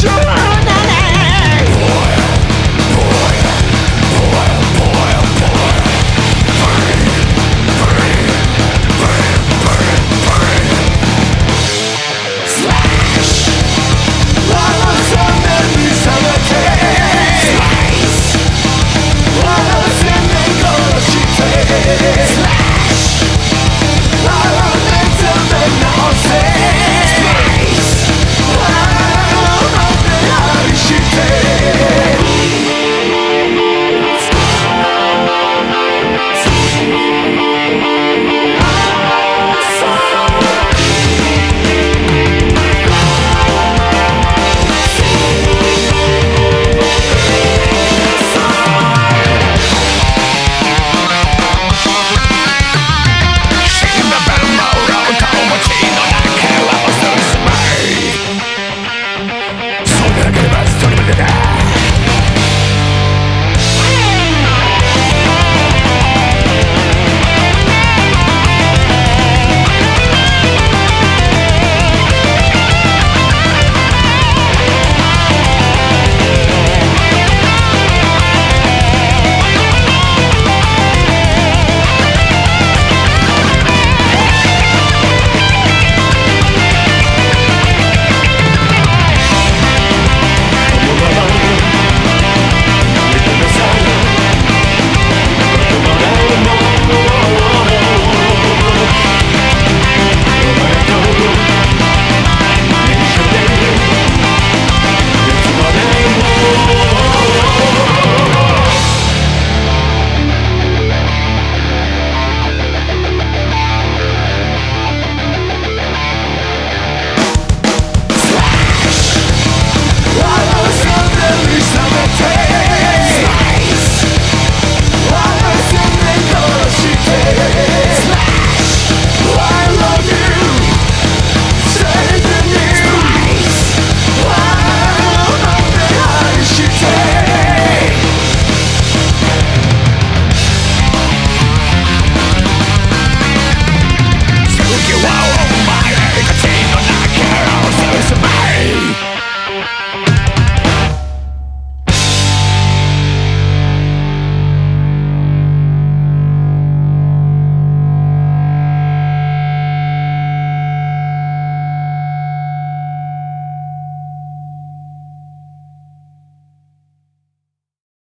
Sure!